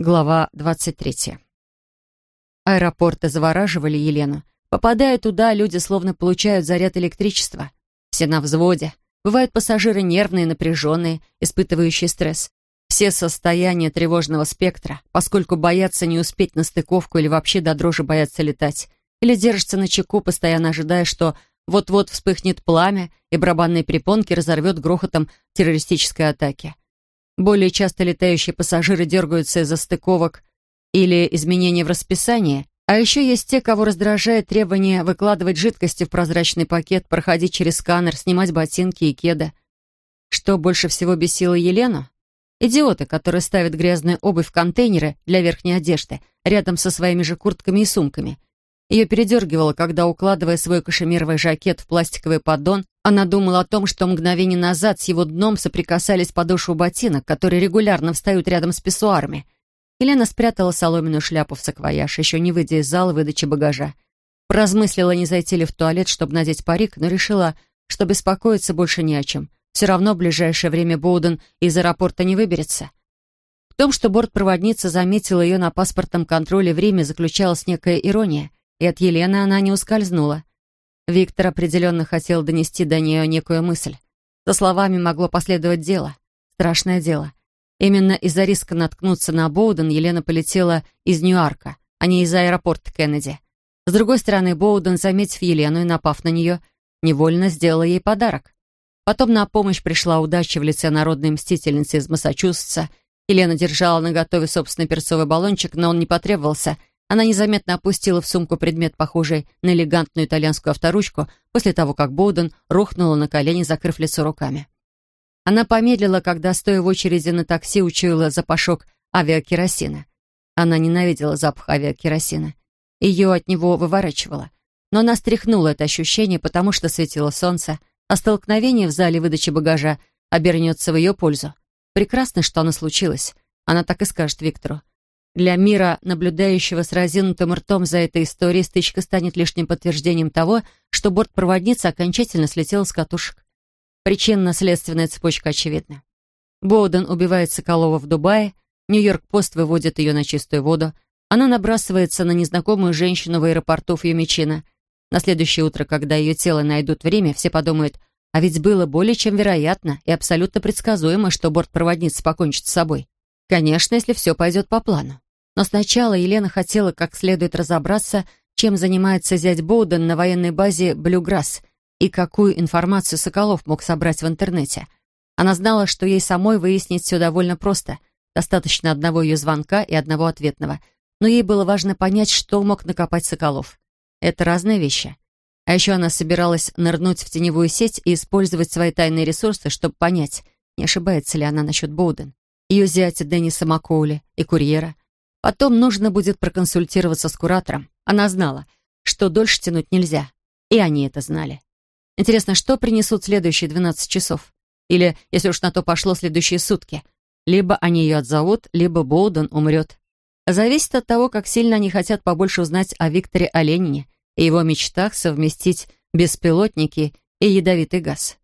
Глава 23. Аэропорты завораживали Елену. Попадая туда, люди словно получают заряд электричества. Все на взводе. Бывают пассажиры нервные, напряженные, испытывающие стресс. Все состояния тревожного спектра, поскольку боятся не успеть на стыковку или вообще до дрожи боятся летать. Или держатся на чеку, постоянно ожидая, что вот-вот вспыхнет пламя и барабанные препонки разорвет грохотом террористической атаки. Более часто летающие пассажиры дергаются из-за стыковок или изменений в расписании, а еще есть те, кого раздражает требование выкладывать жидкости в прозрачный пакет, проходить через сканер, снимать ботинки и кеды. Что больше всего бесило Елену? Идиоты, которые ставят грязную обувь в контейнеры для верхней одежды рядом со своими же куртками и сумками. Ее передергивало, когда, укладывая свой кашемировый жакет в пластиковый поддон, она думала о том, что мгновение назад с его дном соприкасались подошвы ботинок, которые регулярно встают рядом с писсуарами. Елена спрятала соломенную шляпу в саквояж, еще не выйдя из зала выдачи багажа. Размыслила, не зайти ли в туалет, чтобы надеть парик, но решила, что беспокоиться больше не о чем. Все равно в ближайшее время Боуден из аэропорта не выберется. В том, что бортпроводница заметила ее на паспортном контроле в Риме, заключалась некая ирония, и от Елены она не ускользнула. Виктор определенно хотел донести до нее некую мысль. За словами могло последовать дело. Страшное дело. Именно из-за риска наткнуться на Боуден Елена полетела из Ньюарка, а не из аэропорта Кеннеди. С другой стороны, Боуден, заметив Елену и напав на нее, невольно сделала ей подарок. Потом на помощь пришла удача в лице народной мстительницы из Массачусетса. Елена держала на готове собственный перцовый баллончик, но он не потребовался — она незаметно опустила в сумку предмет, похожий на элегантную итальянскую авторучку, после того, как Боуден рухнула на колени, закрыв лицо руками. Она помедлила, когда, стоя в очереди на такси, учуяла запашок авиакеросина. Она ненавидела запах авиакеросина. Ее от него выворачивало. Но она стряхнула это ощущение, потому что светило солнце, а столкновение в зале выдачи багажа обернется в ее пользу. Прекрасно, что оно случилось. Она так и скажет Виктору. Для мира, наблюдающего с разинутым ртом за этой историей, стычка станет лишним подтверждением того, что бортпроводница окончательно слетела с катушек. Причинно-следственная цепочка очевидна. Боуден убивает Соколова в Дубае, Нью-Йорк-Пост выводит ее на чистую воду, она набрасывается на незнакомую женщину в аэропорту Фьюмичино. На следующее утро, когда ее тело найдут в Риме, все подумают, а ведь было более чем вероятно и абсолютно предсказуемо, что бортпроводница покончит с собой. Конечно, если все пойдет по плану. Но сначала Елена хотела как следует разобраться, чем занимается зять Боуден на военной базе «Блюграсс» и какую информацию Соколов мог собрать в интернете. Она знала, что ей самой выяснить все довольно просто. Достаточно одного ее звонка и одного ответного. Но ей было важно понять, что мог накопать Соколов. Это разные вещи. А еще она собиралась нырнуть в теневую сеть и использовать свои тайные ресурсы, чтобы понять, не ошибается ли она насчет Боуден, ее зятя Денниса Маккоули и курьера, Потом нужно будет проконсультироваться с куратором. Она знала, что дольше тянуть нельзя. И они это знали. Интересно, что принесут следующие 12 часов? Или, если уж на то пошло, следующие сутки? Либо они ее отзовут, либо Боуден умрет. Зависит от того, как сильно они хотят побольше узнать о Викторе Оленине и его мечтах совместить беспилотники и ядовитый газ.